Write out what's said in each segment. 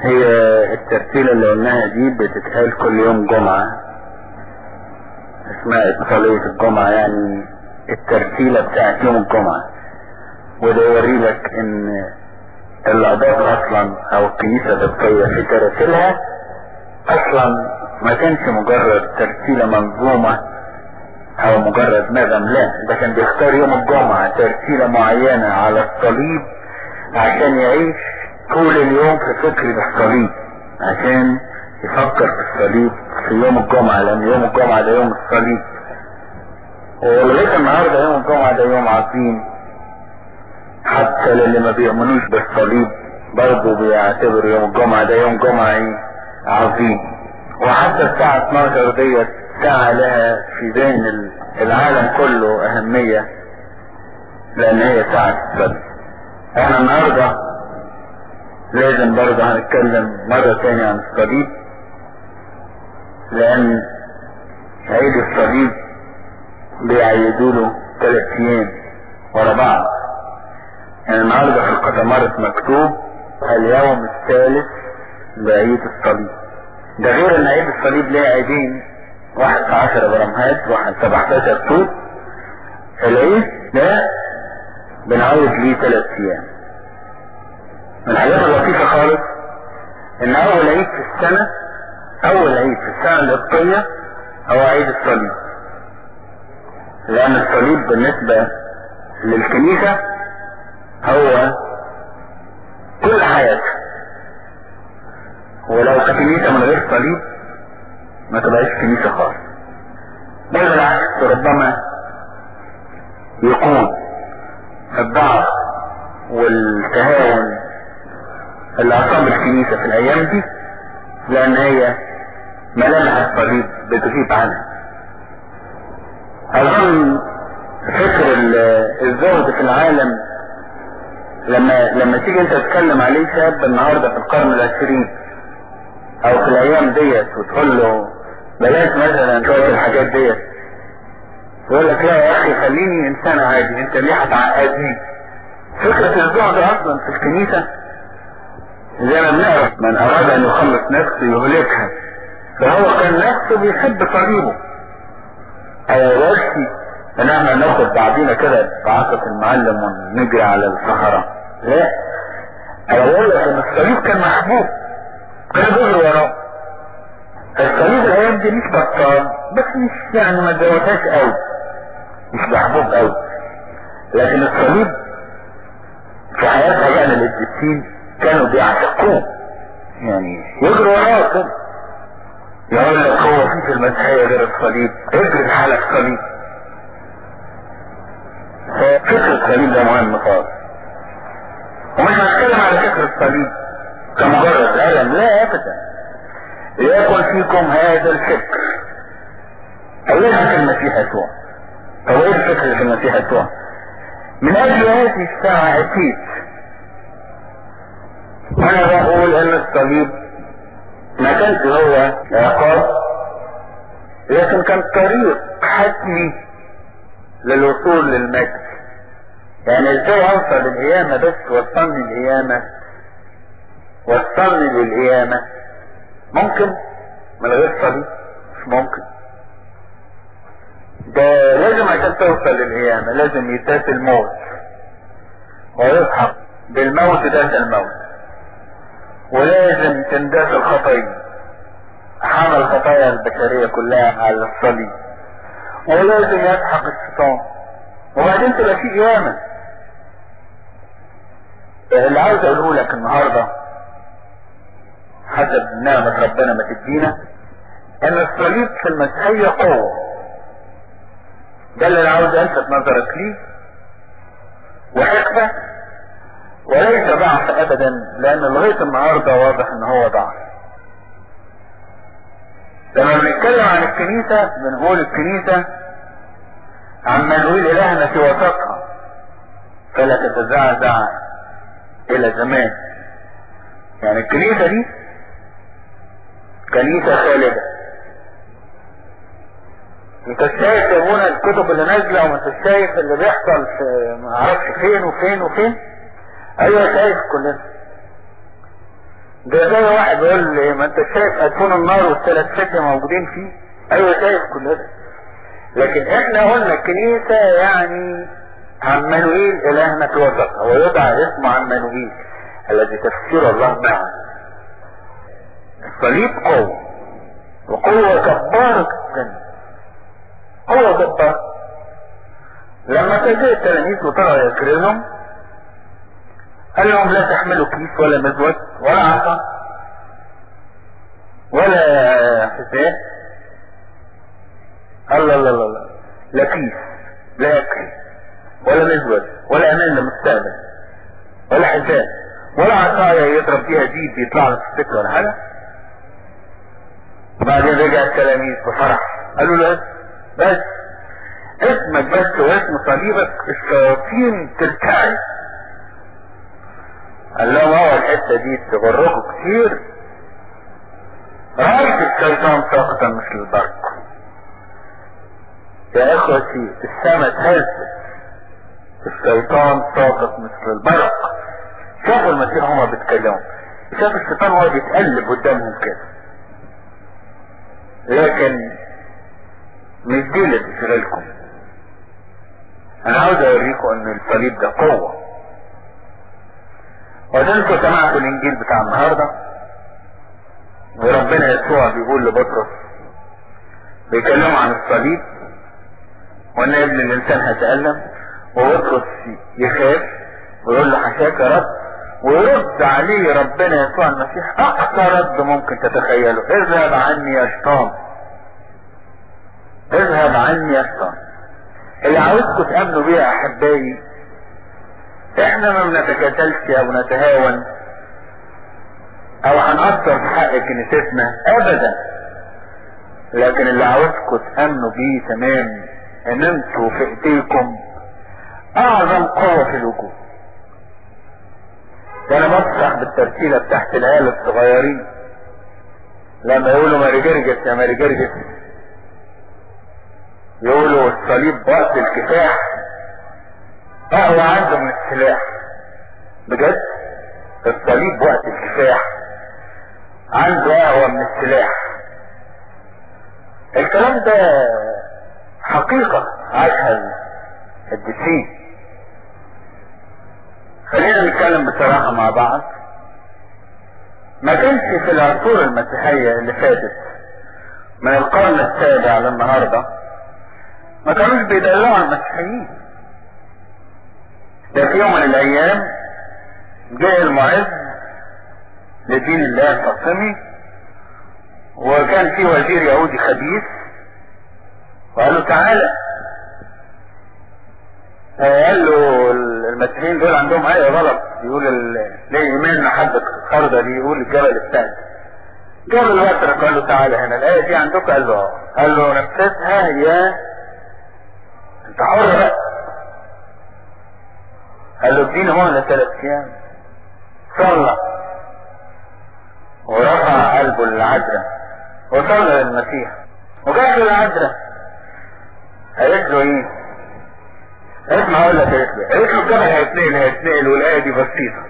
هي الترتيلة اللي قلناها دي بتتقال كل يوم جمعة. اسمها اتصالية الجمعة يعني الترتيلة بتاعت يوم الجمعة. وده يوري لك إن الأضاف أصلا أو الكنيسة القبطية في ترتيلها أصلا ما كانش مجرد ترتيلة منظومة أو مجرد نغم لا ده كان بيختار يوم الجمعة ترتيلة معينة على الصليب عشان يعيش طول اليوم في فكر الصليب عشان يفكر في الصليب في يوم الجمعة لأن يوم الجمعة ده يوم الصليب ولغاية النهاردة يوم الجمعة ده يوم عظيم حتى للي ما بيؤمنوش بالصليب برضه بيعتبروا يوم الجمعة ده يوم جمعة عظيم. وحتى الساعة 12 ديت ساعة لها في ذهن العالم كله أهمية لأن هي ساعة الصليب إحنا النهاردة لازم برضه هنتكلم مرة تانية عن الصليب لأن عيد الصليب بيعيدوا له ثلاث أيام ورا بعض. يعني النهاردة في القطمارة مكتوب اليوم الثالث لعيد الصليب. ده غير إن عيد الصليب ليه عيدين واحد في عشرة برمهات واحد سبعتاشر توت العيد ده بنعود ليه ثلاث أيام. من الحاجات اللطيفة خالص إن أول عيد في السنة أول عيد في السنة القبطية هو عيد الصليب. لأن الصليب بالنسبة للكنيسة هو كل حياتها ولو كنيسة من غير صليب ما تبقاش كنيسة خالص. بل بالعكس ربما يكون الضعف والتهاون اللي أصاب الكنيسة في الأيام دي لأن هي ملامح الصليب بتغيب عنها. أظن فكر الزهد في العالم لما لما تيجي أنت تتكلم عليه شاب النهارده في القرن العشرين أو في الأيام ديت وتقول له بلاش مثلا شوية الحاجات ديت. يقول لك لا يا أخي خليني إنسان عادي أنت ليه هتعقدني؟ فكرة الزهد أصلا في الكنيسة زي ما بنعرف من أراد أن يخلص نفسه يهلكها فهو كان نفسه بيحب صليبه ايواشي ان إحنا ناخد بعضينا كده بعصة المعلم ونجري على الصحراء لا أنا بقول لك ان الصليب كان محبوب كان بيجري وراه مش بطال بس مش يعني ما جوتهاش قوي. مش محبوب قوي. لكن الصليب في حياة أيام القديسين كانوا بيعشقوه. يعني يجري وراه كده. يقول لك هو في في المسيحية غير الصليب اجري لحالك صليب فكر الصليب ده مهم خالص. ومش هتكلم على فكر الصليب كمجرد ألم لا أبدا. ليكن فيكم هذا الفكر. أولها في المسيح يسوع طب إيه الفكر في المسيح يسوع من أجل هذه الساعة أتيت. أنا بقول أن الصليب ما كانش هو عقاب لكن كان طريق حتمي للوصول للمجد. يعني إزاي أوصل للقيامة بس وصلني القيامة وصلني للقيامة. ممكن؟ من غير صليب مش ممكن. ده لازم عشان توصل للقيامة لازم يداس الموت. ويسحق بالموت داس الموت. ولازم تنداس الخطية حمل الخطايا البشرية كلها على الصليب. ولازم يسحق الشيطان. وبعدين تبقى في قيامة. اللي عاوز أقوله لك النهاردة حسب نعمة ربنا ما تدينا إن الصليب في المسيحية قوة ده اللي عاوز ألفت نظرك ليه. وحكمة وليس ضعف ابدا لأن لغاية النهاردة واضح إن هو ضعف. لما بنتكلم عن الكنيسة بنقول الكنيسة عما نقول إلهنا في وسطها. فلا تتزعزع إلى زمان. يعني الكنيسة دي كنيسة خالدة. انت شايف يا ابونا الكتب اللي نازلة وما انت شايف اللي بيحصل في ما أعرفش فين وفين وفين؟ أيوه شايف كلنا. ده زي واحد يقول لي ما انت شايف اتون النار والثلاث فتية موجودين فيه؟ أيوه شايف كلنا. لكن إحنا قلنا الكنيسة يعني عمانوئيل الهنا في وسطها ويدعى اسمه عمانوئيل الذي تفسير الله معه. الصليب قوة وقوة جبارة جدا. قوة جبارة. لما تجي التلاميذ وطلعوا يكرزهم قال لهم لا تحملوا كيس ولا مزود ولا عصا ولا حساب. الله الله الله لا كيس لا أكل ولا مزود ولا أمان للمستقبل ولا حساب ولا عصاية يضرب بيها ديب يطلع له في السكة ولا حاجة. وبعدين رجع التلاميذ بفرح قالوا له بس اسمك بس واسم صليبك الشياطين ترتعد قال لهم هو الحتة دي تغركم كتير. رأيت الشيطان ساقطا مثل البرق. يا إخوتي السماء اتهزت الشيطان ساقط مثل البرق. شافوا المسيح هما بيتكلموا. شاف الشيطان هو بيتقلب قدامهم كده. لكن مش دي اللي تشغلكم أنا عاوز أوريكم إن الصليب ده قوة. وانتوا سمعتوا الإنجيل بتاع النهاردة؟ وربنا يسوع بيقول لبطرس بيكلموا عن الصليب وان ابن الإنسان هيتألم وبطرس يخاف ويقول له حشاك يا رب ويرد عليه ربنا يسوع المسيح أقصى رد ممكن تتخيله. اذهب عني يا شيطان. اذهب عني يا شيطان. اللي عاوزكم تأمنوا بيه يا أحبائي إحنا ما بنتكاسلش أو نتهاون أو هنأثر في حق كنيستنا ابدا. لكن اللي عاوزكم تأمنوا بيه تمام إن أنتوا في أيديكم أعظم قوة في الوجود. ده أنا بالترتيلة بتاعت العيال الصغيرين. لما يقولوا ماري جرجس يا ماري جرجس يقولوا الصليب وقت الكفاح اقوى عنده من السلاح. بجد؟ الصليب وقت الكفاح. عنده اقوى من السلاح. الكلام ده حقيقة. عاشها الدسين خلينا نتكلم بصراحة مع بعض. ما كانش في العصور المسيحية اللي فاتت من القرن السابع للنهاردة ما كانوش بيدلعوا المسيحيين. ده في يوم من الأيام جاء المعز لدين الله الفاطمي وكان في وزير يهودي خبيث وقال له تعالى قال له المسيحيين دول عندهم إيه غلط؟ يقول ليه إيمان محبة خردة دي يقول الجبل الثاني. جاب الوتر قال له تعالى هنا. الآية دي عندك قال له آه. قال له نفذها يا انت حر بقى قال له اديني مهلة ثلاث أيام صلى. ورفع قلبه للعذراء وصلى للمسيح. وجات له العذراء قالت له إيه؟ اسمع أقول لك قالت له الجبل هيتنقل هيتنقل والآية دي بسيطة.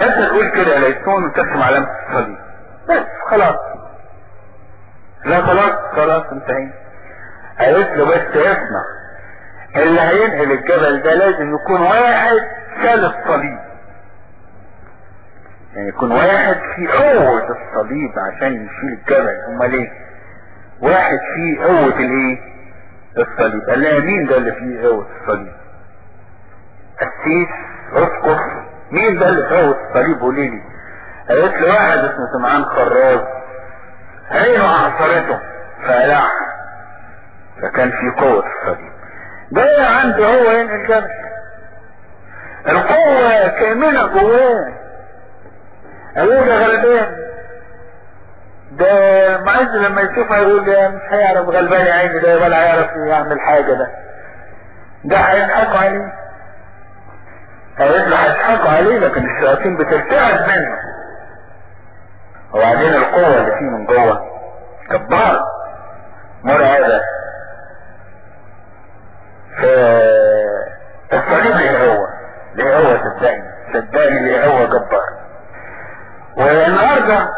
انت تقول كده ليسون وترسم علامه الصليب بس خلاص. لا خلاص خلاص انتهينا. قالت له بس اسمع اللي هينقل الجبل ده لازم يكون واحد شال الصليب يعني يكون واحد في قوة الصليب عشان يشيل الجبل. أمال إيه؟ واحد فيه قوة الإيه؟ الصليب. قال لها مين ده اللي فيه قوة الصليب. قسيس اسقف مين ده اللي في قوة الصليب؟ قولي لي. قالت له واحد اسمه سمعان خراز. عينه اعصرته فقلعها. فكان في قوة الصليب. ده عنده هو ينقل الجبل. القوة كامنة جواه. قالوا ده غلبان. ده معز لما يشوفها يقول ده مش هيعرف غلبان يا عيني ده ولا هيعرف يعمل حاجة ده. ده هيضحكوا عليه. قالت له هيضحكوا عليه لكن الشياطين بترتعد منه. وبعدين القوة اللي فيه من جوه جبار مرعبة. فالصليب إيه هو؟ ليه هو صدقني؟ صدقني ليه هو جبار. والنهاردة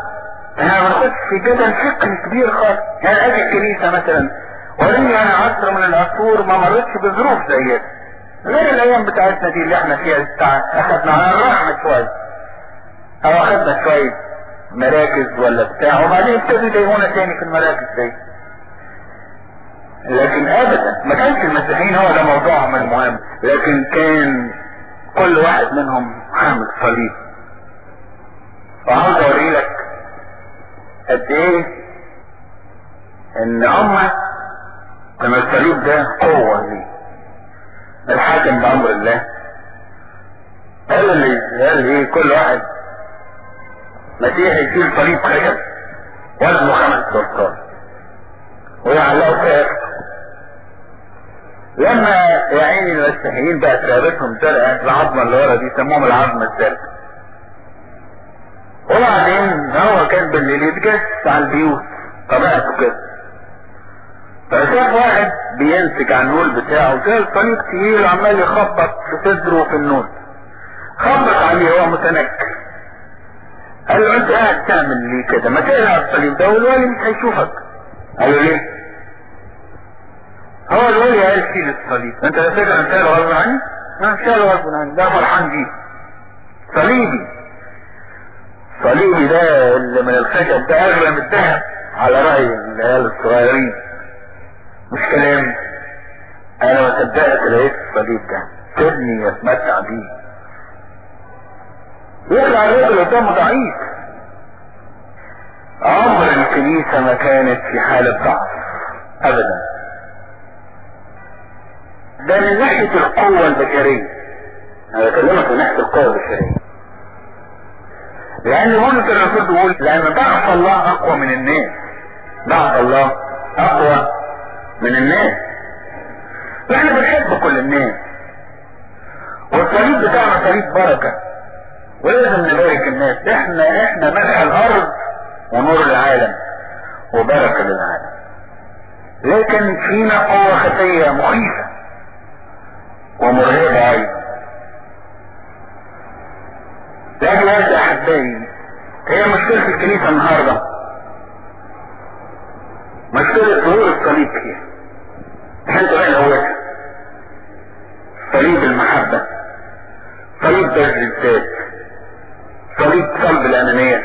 إحنا بنخش في جدل فقهي كبير خالص يعني أجي الكنيسة مثلا وريني أنا عصر من العصور ما مرتش بظروف زي كده غير الأيام بتاعتنا دي اللي إحنا فيها بتاع اخدنا على الرحمة شوية. أو اخدنا شوية مراكز ولا بتاع وبعدين ابتدوا يضايقونا تاني في المراكز دي. لكن ابدا ما كانش المسيحيين هو ده موضوعهم المهم لكن كان كل واحد منهم حامل صليب. وعاوز اوري لك قد إيه؟ إن هما كان الصليب ده قوة ليه الحاكم بامر الله. قال اللي قال إيه؟ كل واحد مسيحي يشيل صليب خشب وزنه خمس دولار ويعلقوا في لما يا عيني المسيحيين بقى ثابتهم زرقاء العظمة اللي ورا دي سموهم العظمة الزرقاء وبعدين هو كان بالليل يتجسس على البيوت طبيعته كده فشاف واحد بيمسك على النول بتاعه شايل صليب تقيل وعمال يخبط في صدره وفي النول خبط عليه هو متنكر. قال له أنت قاعد تعمل ليه كده ما تقلع الصليب ده والولي مش هيشوفك. قال له ليه؟ هو الولي قال شيل الصليب أنت فاكر انت شايله غصب عني؟ ما شايله غصب عني ده فرحان بيه صليبي صليبي ده اللي من الخشب ده أغلى من الذهب. على رأي العيال الصغيرين. مش كلام. أنا ما صدقت لقيت الصليب ده. سيبني اتمتع بيه. يطلع الراجل قدامه ضعيف. عمر الكنيسة ما كانت في حالة ضعف. ابدا. ده من ناحية القوة البشرية. أنا بكلمك من ناحية القوة البشرية. لأن بولس الرسول بيقول لأن ضعف الله أقوى من الناس. ضعف الله أقوى من الناس. وإحنا بنحب كل الناس. والصليب بتاعنا صليب بركة. ولازم نبارك الناس. إحنا إحنا ملح الأرض ونور العالم وبركة للعالم. لكن فينا قوة خفية مخيفة ومرهبة أيضا. لكن احبائي هي مشكلة الكنيسة النهاردة. مشكلة ظهور الصليب فيها. انت بقى هوتها صليب المحبة؟ صليب بذل الذات. صليب صلب الأنانية.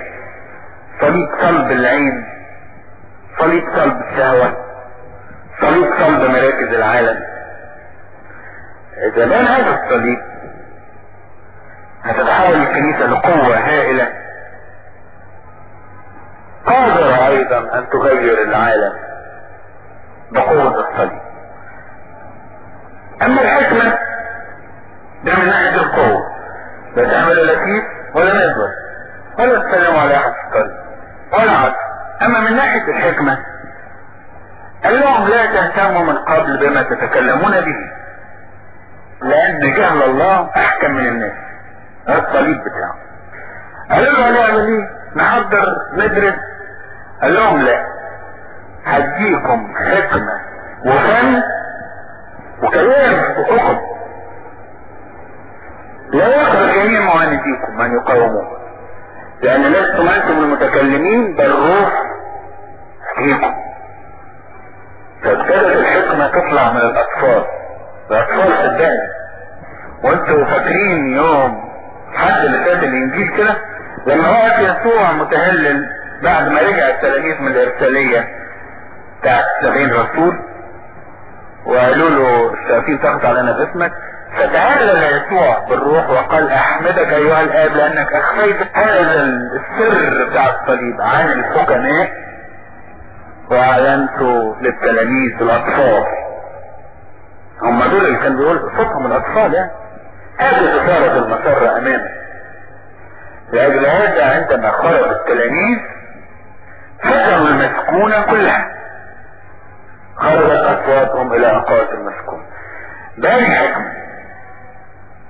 صليب صلب العين. صليب صلب الشهوة. صليب صلب مراكز العالم. بان هذا الصليب هتتحول الكنيسة لقوة هائلة. قادرة أيضا أن تغير العالم بقوة الصليب. أما الحكمة ده من ناحية القوة. لا تعمل لطيف ولا نزوة ولا تسلم على أحد في الطريق. ولا عدل أما من ناحية الحكمة قال لهم لا تهتموا من قبل بما تتكلمون به. لأن جهل الله أحكم من الناس. ده الصليب بتاعه. قالوا له هنعمل إيه؟ نحضر ندرس قال لهم لا هديكم حكمة وفن وكلام وحكم لا يقبل جميع معانديكم من يقاوموه لأن لستم أنتم المتكلمين بل روح فيكم. فابتدت الحكمة تطلع من الأطفال. الأطفال صدقني وانتوا فاكرين يوم حد اللي فات الإنجيل كده لما وقف يسوع متهلل بعد ما رجع التلاميذ من الإرسالية بتاعت سبعين رسول وقالوا له الشياطين تاخد علينا باسمك فتهلل يسوع بالروح وقال أحمدك أيها الآب لأنك أخفيت هذا السر بتاع الصليب عن الحكماء واعلنته للتلاميذ الأطفال. هم دول اللي كان بيقول صوتهم الأطفال يعني. هذه صارت المسرة امامه لأجل هذا عندما خرج التلاميذ فتحوا المسكونة كلها. خرجت أصواتهم إلى اقاصي المسكون. ده الحكمة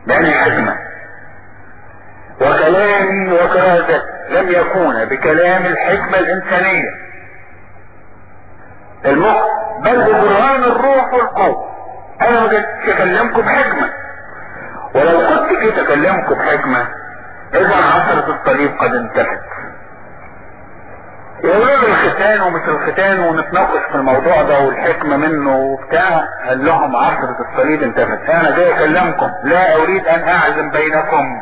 ده الحكمة وكلامي وكرازتي لم يكون بكلام الحكمة الإنسانية. المخ بل ببرهان الروح والقوة. أنا ما أكلمكم بحكمة ولو كنت جيت اكلمكم بحكمة اذا عصرة الصليب قد انتهت. يقولوا له الختان ومش الختان ونتناقش في الموضوع ده والحكمة منه وبتاع. قال لهم عصرة الصليب انتهت. أنا جاي أكلمكم. لا أريد أن أعزم بينكم.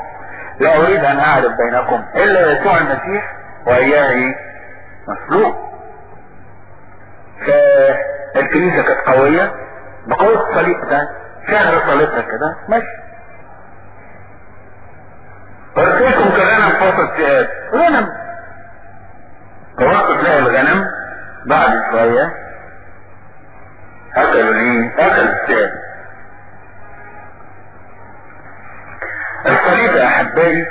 لا أريد أن أعرف بينكم. إلا يسوع المسيح واياه مسلوق فالكنيسة كانت قوية. بقوة الصليب ده شهر صليبها كده ماشي. قلت لكم كغنم فوق الذئاب غنم. توقف تلاقي الغنم بعد شوية. اكلوا إيه؟ اكل الذئاب الصليب يا أحبائي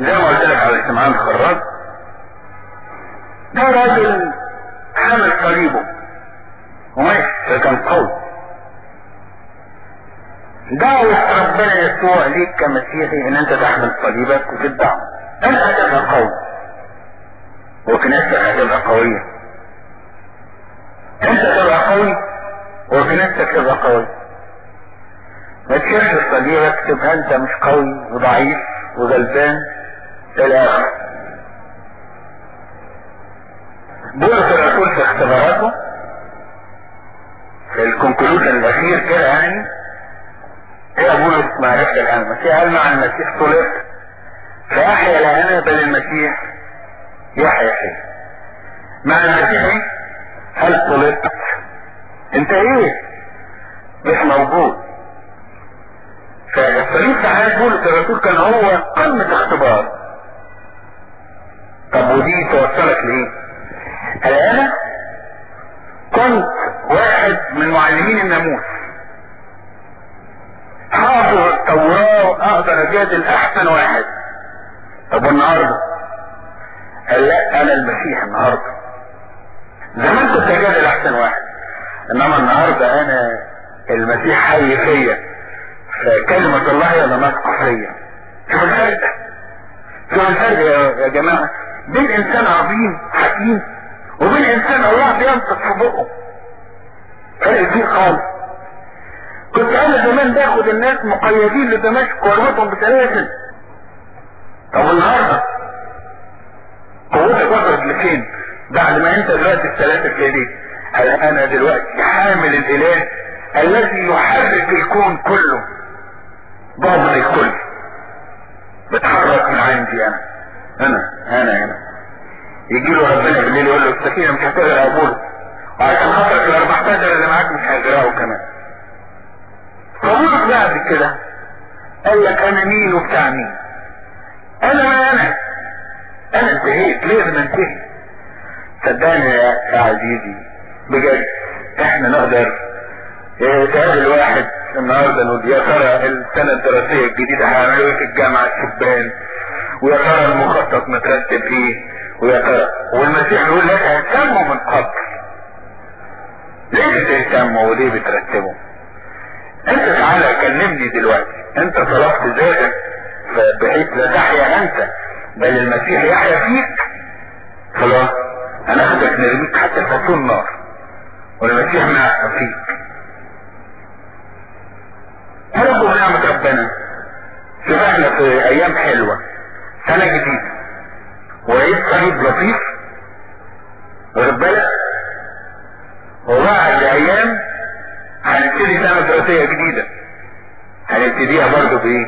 زي ما قلت لك على سمعان خراج ده راجل حامل صليبه وماشي كان قوي. دعوة ربنا يسوع ليك كمسيحي إن أنت تحمل صليبك وتتبعه انت هتبقى قوي وكنيستك هتبقى قوية. انت تبقى قوي. وكنيستك تبقى قوي. ما تشيلش صليبك تبقى أنت مش قوي وضعيف وغلبان. في الآخر بولس الرسول في اختباراته. في الكونكلوجن الأخير كده يعني. يا بولس معرفة الان المسيح. قال مع المسيح طلقت فاحيا لا أنا بل المسيح. يحيا فيه مع المسيح هل طلقت انت إيه مش موجود. في حياة بولس الرسول كان هو قمة اختبار. طب ودي توصلك ليه هل أنا كنت واحد من معلمين الناموس. حافظ التوراة واقدر اجادل احسن واحد. طب والنهاردة؟ قال لا أنا المسيح النهارده. زمان كنت اجادل احسن واحد. إنما النهارده أنا المسيح حي فيا. فكلمة الله هي اللي فيا شوف الفرق. شوف الفرق يا جماعة. بين إنسان عظيم حكيم وبين إنسان الله بينطق في بقه. فرق كبير خالص. كنت أنا زمان باخد الناس مقيدين لدمشق واربطهم بسلاسل طب النهارده قوتك وصلت لفين؟ بعد ما أنت دلوقتي السلاسل هل أنا دلوقتي حامل الإله الذي يحرك الكون كله. ضامن الكل. بتحرك من عندي أنا. أنا أنا هنا يجي له ربنا بالليل يقول له السكينه مش هتغرق ابوه وعشان خاطرك ال 14 اللي معاك مش هيغرقوا كمان. كده. قال لك أنا مين وبتاع مين. أنا ما أنا. أنا انتهيت. لازم انتهي صدقني يا عزيزي بجد إحنا نقدر تقابل واحد النهارده نقول يا ترى السنة الدراسية الجديدة هيعملوا في الجامعة الشبان ويا ترى المخطط مترتب إيه ويا ترى والمسيح يقول لك اهتموا من قبل. ليه بتهتموا وليه بترتبوا؟ انت تعالى كلمني دلوقتي. انت طلبت ذاتك بحيث لا تحيا انت بل المسيح يحيا فيك. خلاص أنا اخدك نرميك حتى في النار والمسيح معك فيك. ارجو نعمة ربنا شوف إحنا في أيام حلوة سنة جديدة وعيد صليب لطيف. بالك وبعد أيام هنبتدي سنة دراسية جديدة. هنبتديها برضه بإيه؟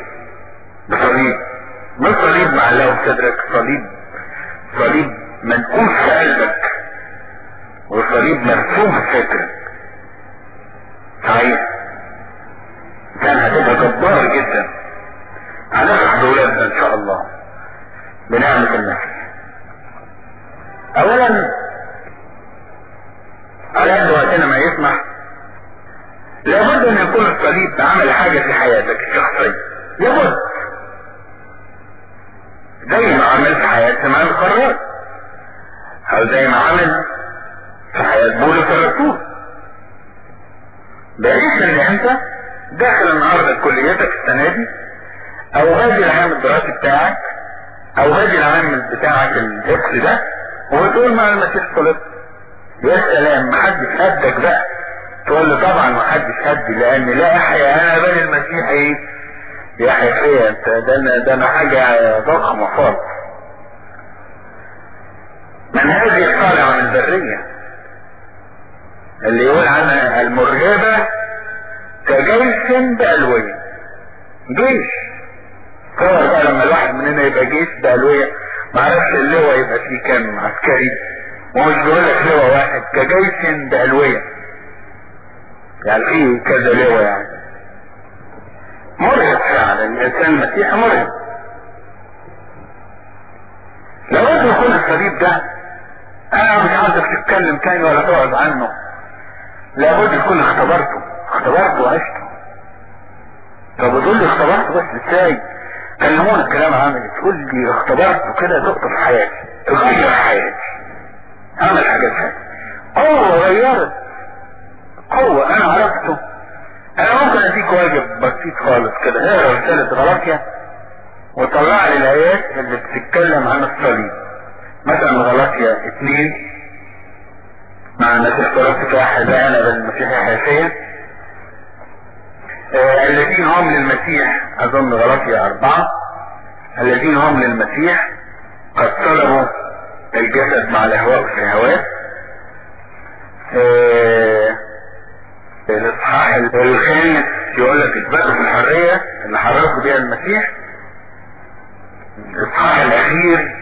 بصليب. مش صليب معلقه في صدرك صليب. صليب منقوش في قلبك وصليب مرسوم في فكرك. صحيح. كان هتبقى جبار جدا. هنفرح بولادنا إن شاء الله. بنعمة المسيح اولا على قد وقتنا ما يسمح لابد أن يكون الصليب عمل حاجة في حياتك الشخصية لابد. زي ما عمل في حياة سمعان القرار. أو زي ما عمل في حياة بولس الرسول بحيث إن أنت داخل النهاردة كليتك السنة دي أو هذه العام الدراسي بتاعك أو هذه العام بتاعك الاكس ده وتقول مع المسيح صليت يا سلام محدش قدك بقى. تقول له طبعا محدش قدي لأن لا احيا أنا بل المسيح إيه يا حكاية أنت؟ ده أنا ده أنا حاجة ضخمة خالص. من هذه الطالع من البرية. اللي يقول عنها المرهبة كجيش بألوية. جيش. تصور بقى لما الواحد مننا يبقى جيش بألوية معرفش اللواء يبقى فيه كام عسكري. ومش بيقول لك لواء واحد كجيش بألوية. يعني فيه كذا لواء يعني. مرهب فعلا الإنسان المسيحي مرهب لابد يكون الصليب ده أنا مش عاوزك تتكلم تاني ولا تقعد عنه. لابد يكون اختبرته. اختبرته وعشته. طب وتقول لي اختبرته بس إزاي؟ كلمونا الكلام عامل تقول لي اختبرته كده دقته في حياتي. غير حياتي. عمل حاجات حاجة قوة غيرت. قوة أنا عرفته. أنا ممكن أديك واجب بسيط خالص كده. اقرا رسالة غلاطيا وطلع لي الآيات اللي بتتكلم عن الصليب. مثلا غلاطيا اثنين مع المسيح طلبت احبائنا بالمسيح حيثيا آه الذين هم للمسيح أظن غلاطيا أربعة. الذين هم للمسيح قد طلبوا الجسد مع الاهواء والشهوات آه الاصحاح الخامس يقول لك اثبات الحرية اللي حررته بيها المسيح. الاصحاح الأخير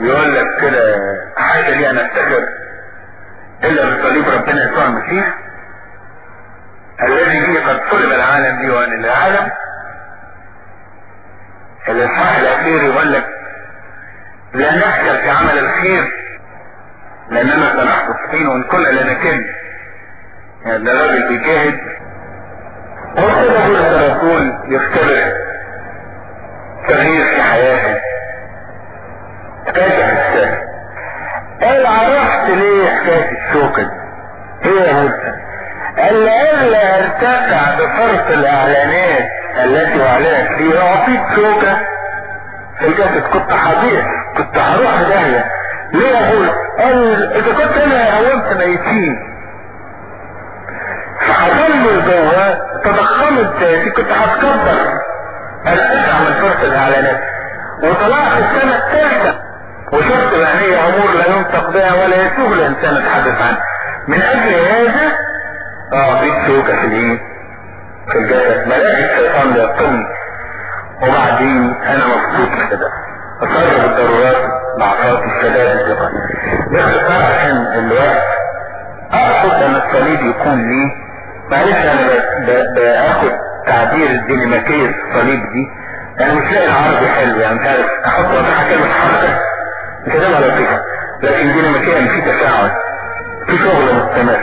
يقول لك كده حاجة لي أنا افتكر إلا بصليب ربنا يسوع المسيح. الذي به قد صلب العالم لي وأن العالم. الاصحاح الأخير يقول لك لا نفشل في عمل الخير لأننا سنحدث حين وإن كنا لنكن. يعني ده راجل بيجاهد بولس الرسول يختبر تغيير في حياته. السنة قال عرفت ليه حكاية إيه يا موسى قال لألا ارتفع بفرط الإعلانات التي اعلنت فيها اعطيت شوكة الجسد كنت هضيع كنت هروح داهية ليه يا بولس قال إذا كنت أنا قومت ميتين فحصل جوه تضخمت ذاتي كنت هتكبر. ارتفع من فرط الاعلانات وطلعت السنة الثالثة وشفت بعيني أمور لا ينطق بها ولا يسوغ الإنسان يتحدث عنها. من أجل هذا آه في شوكة في الايه في الجسد ملاك الشيطان ليقتلني وبعدين أنا مبسوط كده اصرف الضرورات ضعفات الشباب الثقة باختصار عشان الوقت اقصد أن الصليب يكون ليه معلش أنا باخد تعبير الديناميكية الصليب دي يعني مش لاقي العربي حلو يعني مش عارف أحط وضعها كلمة حركة كلمة لطيفة لكن ديناميكيا في تفاعل في شغل مستمر.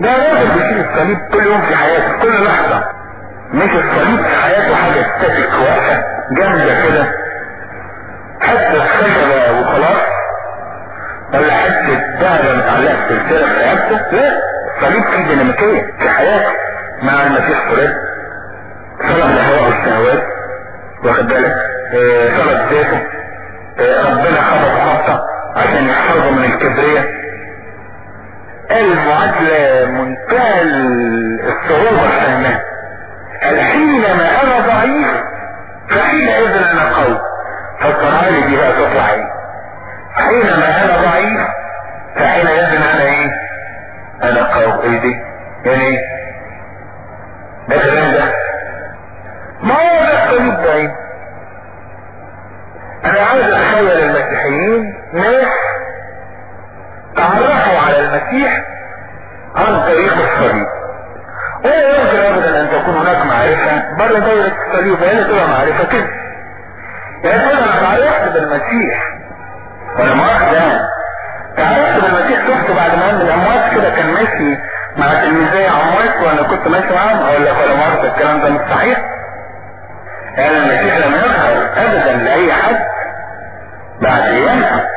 ده راجل بيشيل الصليب كل يوم في حياته كل لحظة. مش الصليب في حياته حاجة ستاتيك واقفة جامدة كده. حتى خشبة وخلاص. ولا حتة دهبة متعلقة في سلسلة في رقبته لا. الصليب فيه ديناميكية في حياته مع المسيح فرد صلب الهواء والشهوات واخد بالك؟ صلب ذاته ربنا خبط خبطة عشان يحفظه من الكبرية المعادلة منتهى الصعوبة فهمها حينما أنا ضعيف فحينئذ أنا قوي. فالقرآن دي بقى تطلع إيه حينما يعني ده كلام ده ما هو ده ده إيه أنا عاوز أتخيل المسيحيين ناس تعرفوا على المسيح عن طريق الصليب ولا يمكن ابدا أن تكون هناك معرفة بره دائرة الصليب ولا تبقى معرفة كده. يعني أنا تعرفت بالمسيح ولا مؤاخذة تعرفت بالمسيح شفته بعد ما من الأموات كده كان ماشي مع تلميذي عموات وأنا كنت ماشي معاهم أقول لك ولا مؤاخذة الكلام ده مش صحيح. يعني المسيح لم يظهر ابدا لأي حد. بعد ايامها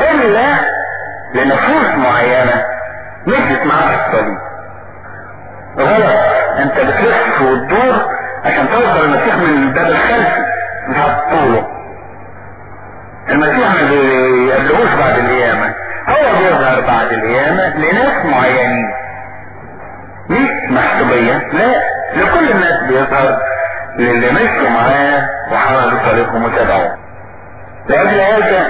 إلا لنفوس معينة مشيت معاه في الصليب غلط. أنت بتلف وتدور عشان توصل المسيح من الباب الخلفي مش هتطوله. المسيح ما بيقابلهوش بعد القيامة. هو بيظهر بعد القيامة لناس معينين مش محسوبية لا لكل الناس بيظهر للي مشوا معاه وحملوا طريقهم وتبعوه لأجل هذا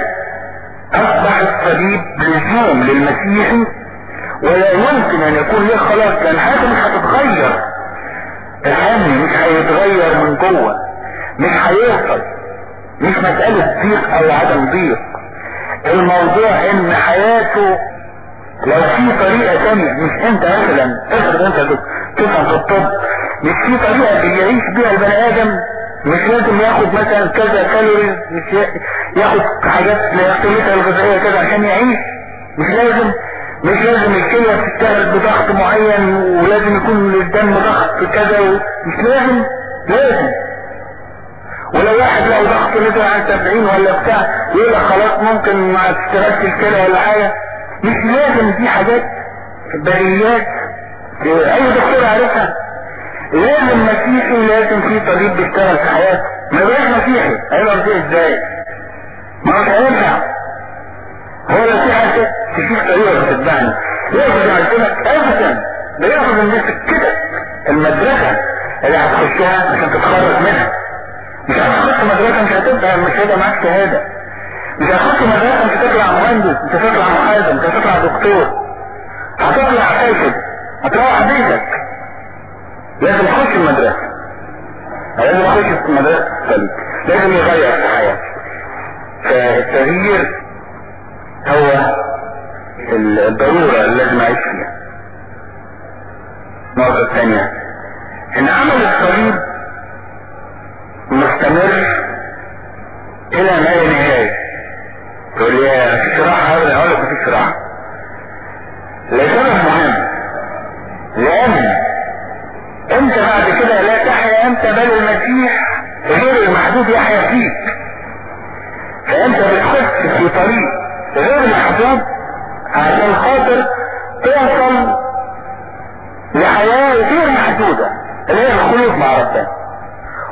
أصبح الصليب لزوم للمسيحي ولا يمكن أن يكون له خلاص لأن حياته مش هتتغير الهم مش هيتغير من جوه مش هيوصل مش مسألة ضيق أو عدم ضيق. الموضوع إن حياته لو في طريقة تانية مش أنت مثلا افرض أنت تفهم في الطب مش في طريقة بيعيش بيها البني آدم مش لازم ياخد مثلا كذا كالوري مش ياخد حاجات ليقتلتها الغذائية كذا عشان يعيش مش لازم مش لازم الكلية تشتغل بضغط معين ولازم يكون للدم ضغط كذا. مش لازم لازم ولو واحد له ضغط نزل عن 70 ولا بتاع يقول لك خلاص ممكن ما تشتغلش الكلى ولا حاجة. مش لازم دي حاجات بديهيات أي دكتور عارفها. لازم مسيحي لازم في طبيب بيشتغل في حياته. ما يبقاش مسيحي. هيبقى مسيحي إزاي؟ ما مش هينفع. هو لو في حاجة تشوف طريقة بتتبعني ياخد يعلمك ابدا. ده ياخد من سكتك المدرسة اللي هتخشها عشان تتخرج منها. مش هتخش مدرسة مش هتبقى مش هيبقى معاك شهادة. مش هتخش مدرسة مش هتطلع مهندس مش هتطلع محاسب مش هتطلع دكتور. هتطلع فاسد هتروح بيتك. لازم تخش المدرسة. لازم تخش مدرسة السليم لازم يغير في حياتك فالتغيير هو الضرورة اللي لازم اعيش فيها. النقطة الثانية. إن عمل الصليب مستمر إلى ما لا نهاية. تقول لي في صراحة هذا أقول لك في صراحة لسبب مهم لأن أنت بعد كده لا تحيا أنت بل المسيح غير المحدود يحيا فيك. فأنت بتخش في طريق غير محدود عشان خاطر توصل لحياة غير محدودة اللي هي الخلود مع ربنا.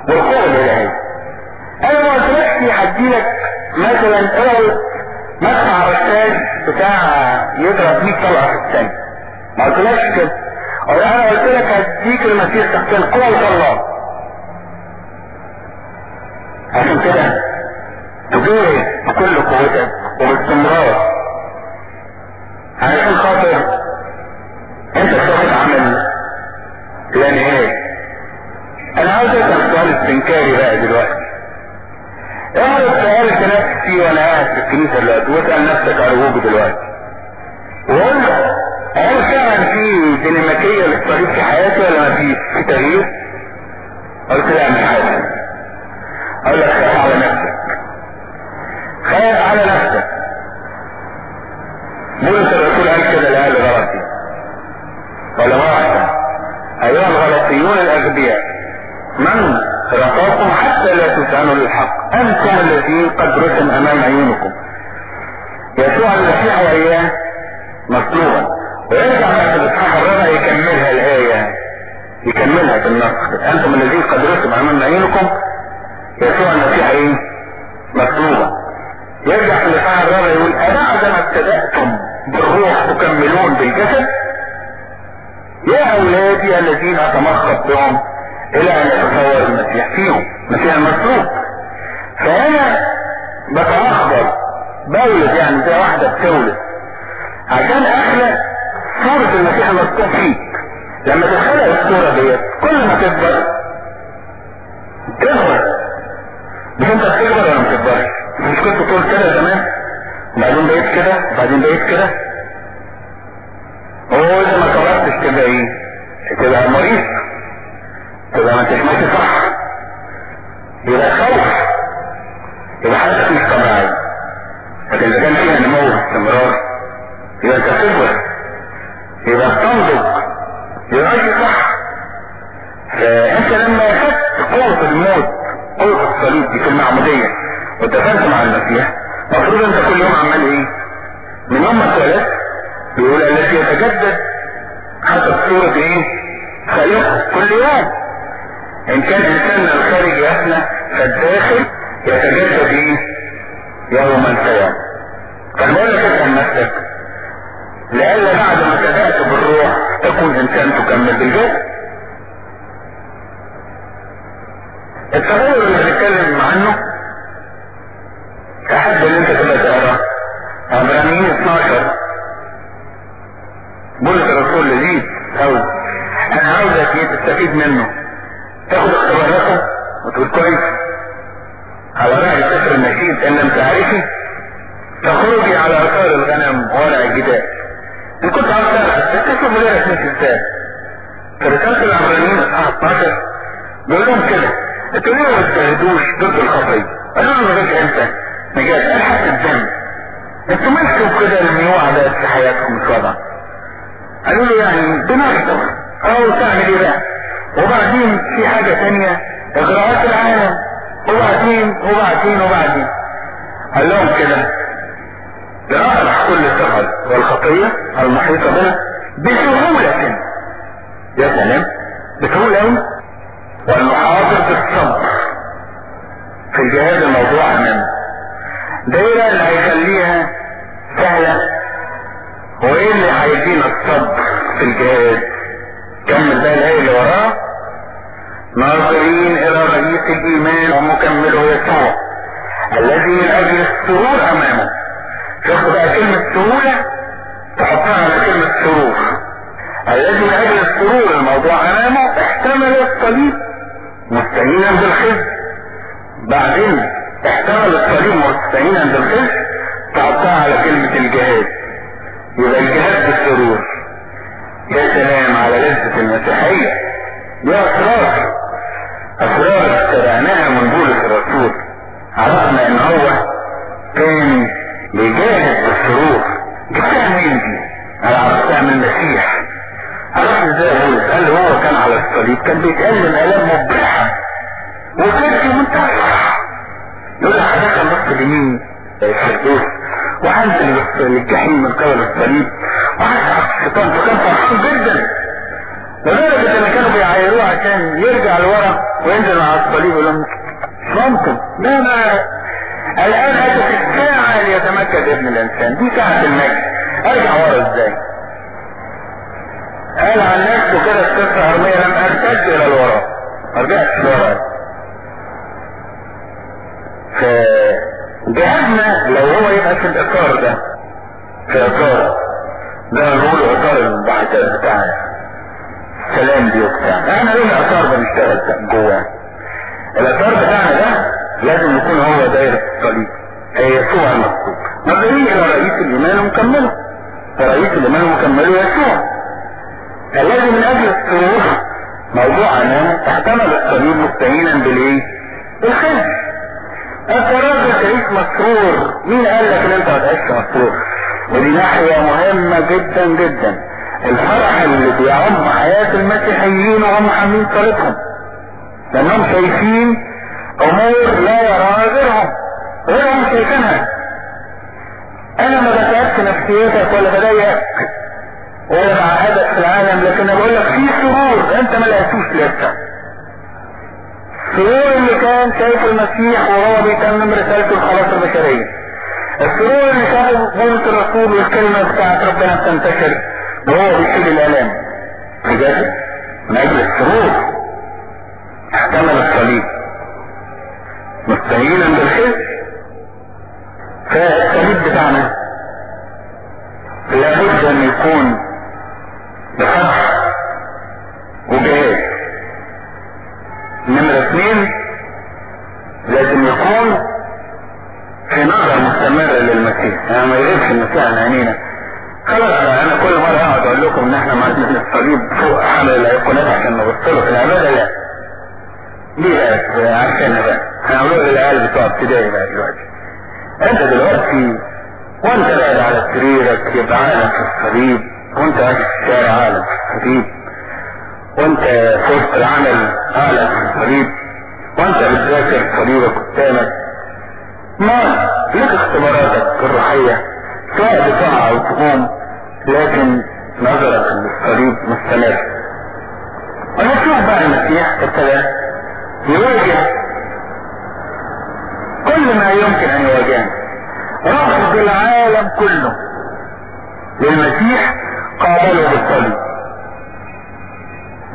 والقوة الالهية أنا ما قلتلكش هديلك مثلا إيه مدفع رشاش بتاع يضرب 100 طلقة في الثانية. ما قلتلكش كده. أنا قلت لك هديك المسيح تحت القوة الله. عشان كده تجاهد بكل قوتك وباستمرار. علشان خاطر أنت تاخد عمل لا نهايه أنا عاوز اسال استنكاري بقى دلوقتي. اعرف سؤال نفسي وأنا قاعد في الكنيسة دلوقتي واسأل نفسك ارجوك دلوقتي. وقول هل فعلا في ديناميكيه للطريق في حياتي ولا ما فيش؟ في تغيير؟ قلت لا مش حاجة أقول لك خاف على نفسك. خاف على نفسك. بولس الرسول قال كده لاهل غلطي ولا واحدة أيها الغلطيون الأغبياء من رفاكم حتى لا تسألوا للحق. أنتم الذين قد رسم أمام عيونكم. يسوع المسيح وإياه مطلوبا ويرجع في الاصحاح الرابع يكملها الآية. يكملها في النص. أنتم الذين قد رسم أمام عيونكم. يسوع المسيح إيه؟ مطلوبا يرجع في الاصحاح الرابع يقول أبعد ما ابتدأتم بالروح تكملون بالجسد؟ يا أولادي الذين اتمخض بهم إلى أن يتصور المسيح فيهم المسيح المطلوب فانا بتأخبر بولد يعني زي واحدة بتولد عشان اخلق صورة المسيح المطلوب فيك. لما تتخلق الصورة ديت كل ما تكبر تكبر. مش أنت بتكبر ولا ما تكبرش مش كنت تقول كده زمان؟ وبعدين بقيت كده؟ وبعدين بقيت كده؟ هو إذا ما كبرتش تبقى إيه؟ تبقى مريض. تبقى ما ماشي صح يبقى خوف. يبقى حاجة مش طبيعية لكن إذا كان فيها نمو باستمرار يبقى انت تكبر يبقى تنضج يبقى ماشي صح فأنت لما خدت قوة الموت قوة الصليب دي في المعمودية واتفقت مع المسيح المفروض انت كل يوم عمال إيه؟ من يوم ما اتولدت بيقول الذي يتجدد حسب صورة إيه؟ خليقه كل يوم. إن كان انساننا الخارج يفنى فالداخل يتجدد إيه يوما فيوم فالمهم تفهم نفسك؟ لألا بعد ما بدأت بالروح تكون إنسان تكمل بالجسد التغير اللي بنتكلم عنه أحب إن أنت تبقى تقرا عبرانيين 12 بولس الرسول لذيذ قوي أنا عاوزك إيه تستفيد منه. تاخد اختباراته وتقول كويس. على رأي سفر النشيد إن لم تعرفي تخرجي على آثار الغنم ورع الجدال إن كنت عاوز تعرف تكتشف غيرك مش إزاي في رسالة العبرانيين اصحاح 12 بيقول لهم كده أنتوا ليه ما بتجاهدوش ضد الخطية؟ قالوا له لغاية إمتى؟ نجاة الحق الدم. أنتوا مالكم كده الميوعة بقت في حياتكم الوضع قالوا له يعني بنخطر أو تعمل إيه بقى؟ وبعدين في حاجة تانية إغراءات العالم وبعدين وبعدين وبعدين. قال لهم كده. لنطرح كل الثقل والخطية المحيطة بنا بسهولة. يا سلام. بسهولة أوي والمحاضر بالصبر في الجهاد الموضوع إيه بقى اللي هيخليها سهلة. وإيه اللي هيدينا الصبر في الجهاد كمل بقى الآية اللي وراه ناظرين إلى رئيس الإيمان ومكمله يسوع. الذي من أجل السرور أمامه. شوفوا بقى كلمة سهولة تحطها على كلمة سرور. الذي من أجل السرور الموضوع أمامه احتمل الصليب. مستهينا بالخزي. بعدين احتمل الصليب مستهينا بالخزي تحطها على كلمة الجهاد. يبقى الجهاد بالسرور. يا على لذة المسيحية. دي أسرار اتبعناها من بولس الرسول عرفنا إن هو كان بيجاهد بالسرور جبتها منين دي؟ أنا عرفتها من المسيح عرفت إزاي بولس؟ قال هو كان على الصليب كان بيتألم آلام مبرحة وكان في منتهى الفرح يقول لك هدخل نص اليمين الفردوس وهنزل للجحيم من قبل الصليب وهسحق الشيطان فكان فرحان جدا لدرجة ان كانوا بيعايروه عشان يرجع لورا وينزل مع الصليب يقول لهم مش ممكن لا ما الان اتت الساعة ليتمكن ابن الانسان دي ساعة المجد ارجع ورا إزاي قال عن نفسه كده السفر ارمية لم ارتد إلى الوراء ما رجعتش لورا فجهازنا لو هو يبقى في الاطار ده في اطار ده نقول اطار البحثات بتاعنا سلام دي وبتاع إحنا ليه اثار بنشتغل جواه الاثار بتاعنا ده لازم يكون هو دايرة الصليب هي يسوع المكتوب نظرين إلى رئيس الايمان ومكمله رئيس الايمان ومكمله يسوع الذي من أجل السرور موضوع امامه احتمل الصليب مستهينا بالايه بالخزي انت راجل تعيش مسرور مين قال لك ان انت هتعيش مسرور ودي ناحية مهمة جدا جدا. الفرح اللي بيعم حياة المسيحيين وهم حاملين صليبهم لأنهم شايفين أمور لا يراها غيرهم. غيرهم شايفينها. أنا ما بتعبش نفسيتك ولا بضايقك. ولا بعقدك في العالم لكن بقول لك في سرور أنت ما لقيتوش لسه. السرور اللي كان شايف المسيح وهو بيتمم رسالته الخلاص البشرية. السرور اللي شاف بولس الرسول والكلمة بتاعت ربنا بتنتشر وهو بيشيل الالام بجد؟ من أجل السرور. احتمل الصليب مستهينا بالخزي فالصليب بتاعنا لابد أن يكون بفتح وجهاد. نمرة اثنين لازم يكون في نظر مستمرة للمسيح. يعني ما يغيبش المسيح عن عينينا خلاص أنا كل مرة أقعد أقول لكم إن إحنا معانا الصليب فوق حمل الايقونات عشان نبص له في العبادة. لا. بقى عشان بقى. هنقولوا للعيال بتوع ابتدائي بقى دلوقتي. أنت دلوقتي وأنت قاعد على سريرك يبقى عالم في الصليب وأنت ماشي في الشارع عالم في الصليب وأنت في وسط العمل عالم في الصليب وأنت بتذاكر صليبك قدامك. ما لك اختباراتك الروحية؟ سواء بطاعة أو تقوم لكن نظرك للصليب مستمر. ونشوف بقى المسيح ابتدى يواجه كل ما يمكن أن يواجهه رفض العالم كله للمسيح قابله بالصليب.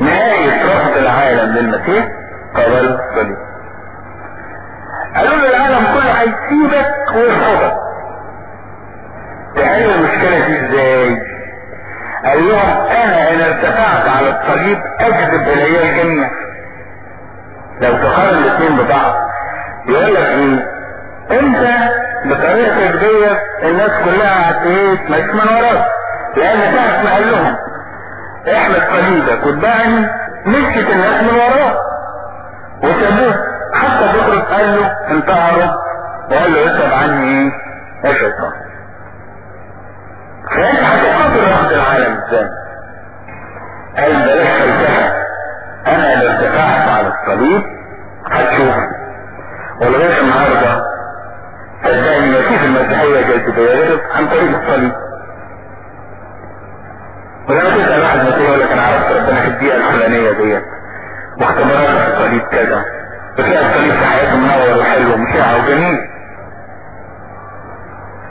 نهاية رفض العالم للمسيح قابله بالصليب. هيسيبك ويرفضك. تحل المشكلة دي إزاي؟ قال لهم أنا ان ارتفعت على الصليب اجذب إلي الجميع لو تقارن الاثنين ببعض يقول لك إيه؟ أنت بطريقتك ديت الناس كلها هتمشي من وراك لأن ساعة ما قال لهم احمد صليبك واتبعني مشيت الناس من وراه وسابوه. حتى بطرس قال له انتهروا وقال له اسأل عني يا شيطان. فانت هتقاتل رفض العالم إزاي قال بلاش فلسفه أنا لو ارتفعت على الصليب هتشوف ولغايه النهارده صدقني ما فيش المسيحية جاذبيه غير عن طريق الصليب. ولما تسأل واحد مسيحي يقول لك أنا عرفت ربنا في الدقيقة الفلانية ديت. واختبارات الصليب كذا. الصليب في حياته منور وحلو ومشاع وجميل.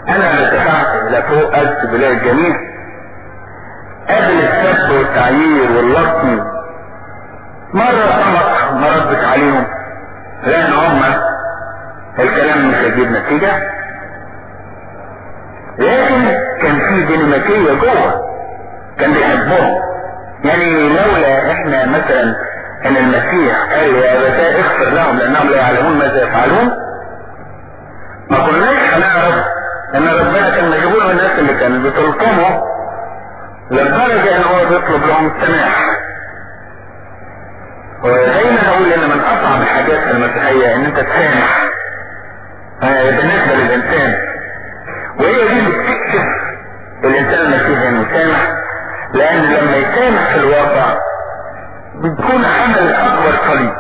أنا ارتفعت إلى فوق اجذب الي الجميع قبل السب والتعيير واللطم مرة صمت وما ردت عليهم. لأن هم الكلام مش هيجيب نتيجة. لكن كان في ديناميكية جوه كان بيحبهم. يعني لولا إحنا مثلا إن المسيح قال يا أبتاء اغفر لهم لأنهم لا يعلمون ماذا يفعلون. ما كناش هنعرف إن ربنا كان مشغول بالناس اللي كانت بتلطمه لدرجة إن هو بيطلب لهم السماح ودايما أقول إن من أصعب الحاجات في المسيحية إن أنت تسامح. بالنسبة للإنسان. وهي دي اللي بتكشف الإنسان المسيحي إنه يسامح. لأن لما يسامح في الواقع بتكون عمل أكبر صليب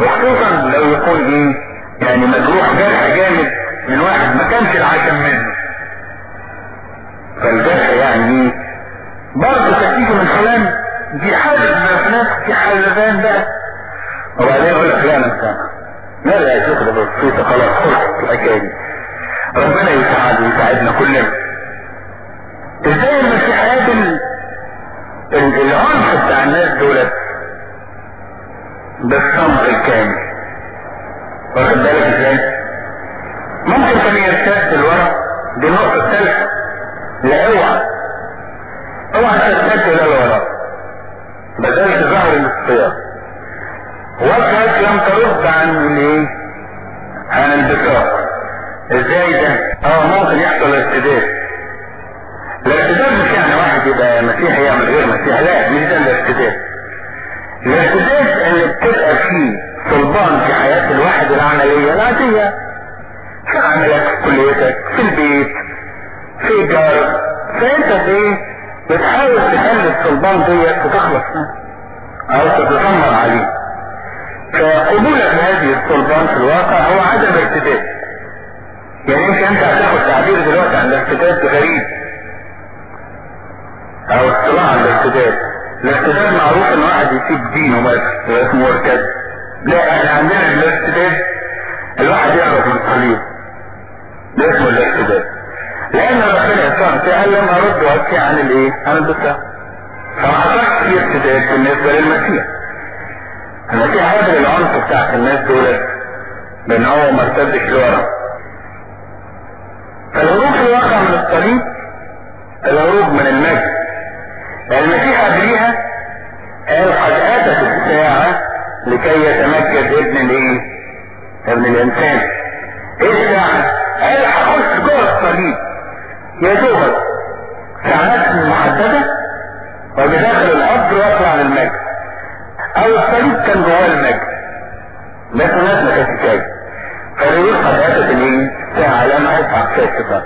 وخصوصا لو يكون إيه يعني مجروح جرح جامد من واحد ما كانش العشم منه. فالجرح يعني إيه برضه تكتيجه من فلان دي حاجة في نفسي حلفان بقى. وبعدين يقول لك لا أنا لا لا يا شيخ ده بسيطة خلاص خلصت الحكاية دي. ربنا يساعد ويساعدنا كلنا. إزاي المسيح قابل العنف بتاع الناس دولت بالصمت الكامل واخد بالك إزاي؟ ممكن كان يرتد الورق دي النقطة الثالثة لا اوعى. اوعى ترتد إلى الوراء بدلت ظهر الاختيار. وجهك لم ترد عن الايه عن البساط إزاي ده؟ آه ممكن يحصل ارتداد الارتداد مش يعني واحد يبقى مسيحي يعمل غير مسيحي. لا مش ده الارتداد الارتداد اللي بتبقى فيه صلبان في حياة الواحد العملية العادية في عملك؟ في كليتك؟ في البيت؟ في جارك فانت إيه بتحاول تخلي الصلبان ديت وتخلص. منه أو تتذمر عليه فقبولك لهذه الصلبان في الواقع هو عدم ارتداد يعني يمكن أنت هتاخد تعبير دلوقتي عن الارتداد غريب. أو على الارتداد الارتداد معروف إن واحد يسيب دينه بس اسمه ارتد لا إحنا عندنا الارتداد الواحد يهرب من الصليب ده اسمه الارتداد لأن ربنا يسوع قال لم أرد وأبكي عن الإيه؟ عن البكاء. فما حصلش في ارتداد بالنسبة للمسيح. المسيح قابل العنف بتاعت الناس دول. لأن هو ما ارتدش لورا فالهروب في الواقع من الصليب الهروب من المجد. المسيح قبليها قال قد آتت الساعة لكي يتمجد ابن الايه؟ ابن الانسان. إيه الساعة قال هخش جوه الصليب؟ يا دوبك ساعات محددة وبداخل القبر وأطلع للمجد. أو الصليب كان جواه المجد. بس الناس ما كانتش شايفه قد اتت الايه؟ ساعة لما ادفع فيها الشيطان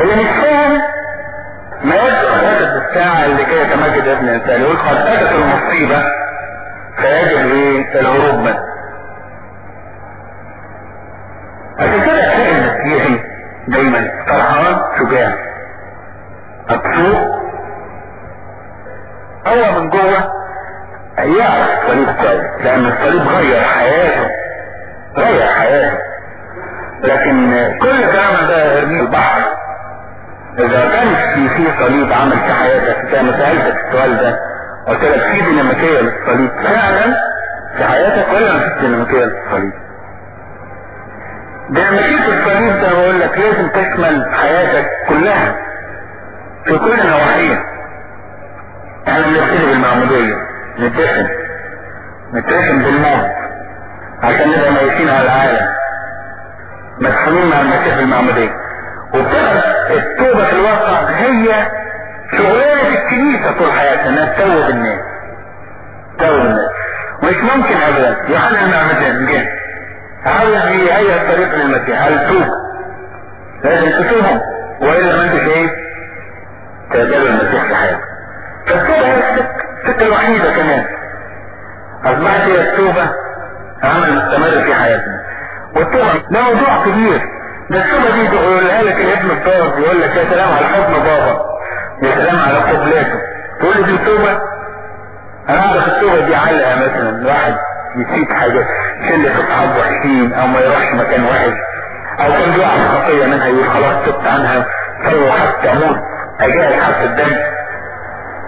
اللي مش فاهم ما قد اتت الساعة اللي كي يتمجد ابن الانسان. يقول قد اتت المصيبة فيجب إيه الهروب منه. عشان كده تلاقي المسيحي دايما فرحان شجاع. مبسوط هو من جوه يعرف الصليب كويس لأن الصليب غير حياته غير حياته. لكن كل كلام ده ارميه البحر. إذا كانش في صليب عمل في حياتك ما سالتك السؤال ده في ديناميكيه للصليب فعلا في حياتك ولا مفيش ديناميكيه للصليب مشيت الصليب ده بقول لك لازم تشمل حياتك كلها في كل نواحيها إحنا بنبتدي بالمعمودية. نتدفن نتدفن بالموت. عشان نبقى ميتين على العالم. مدفونين مع المسيح المعمودية وبتبقى التوبة في الواقع هي شغلانة الكنيسة طول حياتها انها تتوب الناس تتوب الناس مش ممكن ابدا. يوحنا المعمدان جه عاوز يهيئ الطريق للمسيح؟ هل توب لازم تتوبهم وإلا ما انتش إيه تقبلوا المسيح في حياتك. فالتوبة هي السكة الوحيدة كمان. أصبحت هي التوبة عمل مستمر في حياتنا. والتوبة موضوع كبير. ده التوبة دي تقولها لك الابن الطاهر يقول لك يا سلام على حضن بابا. يا سلام على قبلاته تقول لي دي توبة أنا أعرف التوبة دي علقة مثلا واحد يسيب حاجة شلة اصحاب وحشين أو ما يروحش مكان وحش أو كان بيقع في خطية منها يقول خلاص تبت عنها فلو حتى أموت اجاهل حتى الدم.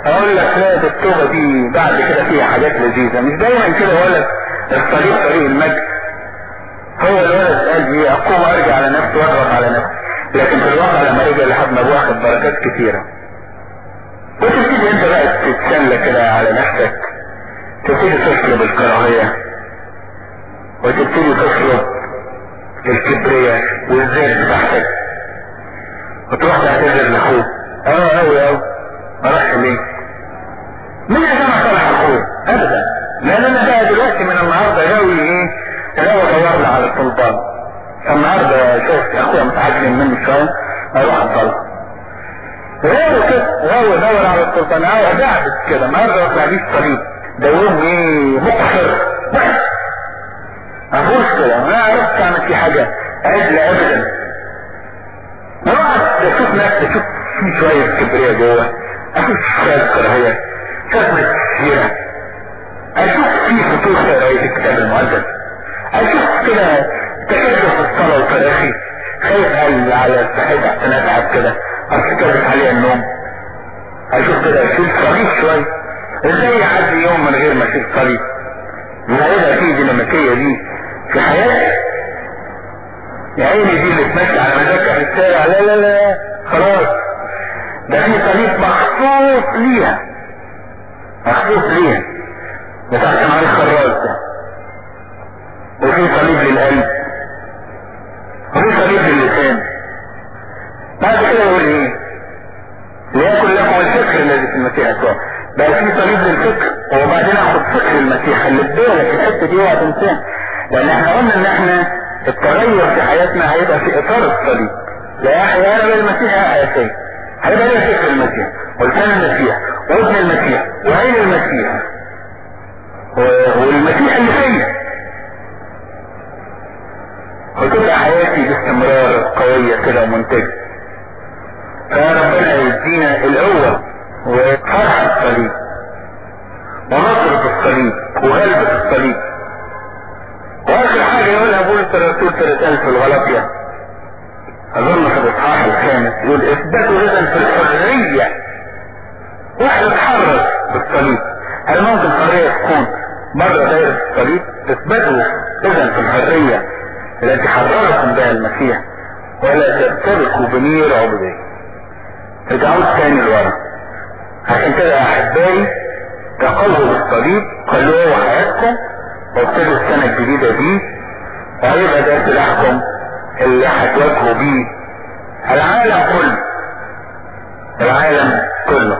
أقول لك لا ده التوبة دي بعد كده فيها حاجات لذيذة. مش دايما كده لك الطريق طريق المجد. هو الولد قال إيه أقوم أرجع على نفسي وأضغط على نفسي. لكن في الواقع لما رجع لحد ما واخد بركات كثيرة وتبتدي انت بقى تتسلى كده على نفسك تبتدي تسلب الكراهية وتبتدي تسلب الكبرياء والذات بتاعتك وتروح تعتذر لاخوك آه اوي اوي ما راحش ليه؟ مين اللي سمع صالح اخوه؟ ابدا لأن أنا بقى دلوقتي من النهارده غاوي إيه؟ ادور لي على السلطان النهارده شفت اخويا متعجن مني شوية أروح اطلع غاوي كده. غاوي ادور على السلطان غاوي ادعبس كده. النهارده واطلع بيه الصليب ده يوم إيه؟ مقصر. بس افوز كده. ما عرفت اعمل فيه حاجة. عدله ابدا. واقعد أشوف نفسي أشوف في شوية كبرياء جوه. أشوف شوية كراهية. كلمه كثيره أشوف في في قرايه الكتاب المقدس أشوف كده تكدس في الصلاه وتراخي خايف على صحتي عشان أتعب كده؟ افتكرت عليها النوم. أشوف كده اشيل صليب شوية إزاي يعدي يوم من غير ما اشيل صليب ما يبقى فيه ديناميكية دي في حياتي يا عيني دي اللي تمشي على مزاجها في الشارع. لا لا لا خلاص. ده في طريق مخصوص ليها. مخصوص ليها. بتاع سمعان الخراج ده. وفي صليب للقلب وفي صليب للسان بعد كده يقول إيه ليكن لكم الفكر في المسيح يسوع بقى في صليب للفكر وبعدين اخد فكر المسيح خلي بالك الحتة دي اوعى لأن إحنا قلنا إن إحنا التغير في حياتنا هيبقى في إطار الصليب لا يحيى أنا بالمسيح يحيى فيه هيبقى لي فكر المسيح؟ ولسان المسيح وابن المسيح وعين المسيح. والمسيح اللي فيا. وتبقى حياتي باستمرار قوية كده ومنتجة. فربنا يدينا القوة. وفرح الصليب ونصرة الصليب وغلبة الصليب وآخر حاجة يقولها بولس الرسول في رسالة الغلطية. أظن في الاصحاح الخامس يقول إثبتوا اذا في الحرية. واحد اتحرك بالصليب هل ممكن حرية تكون بره دائرة الصليب إثبتوا اذا في الحرية. التي حرركم بها المسيح ولا ترتبكوا بنير عبودية رجعوا تاني لورا عشان كده يا احبائي تقووا بالصليب خلوه حياتكم وابتدوا السنة الجديدة دي وهيبقى ده سلاحكم اللي هتواجهوا بيه العالم كله العالم كله.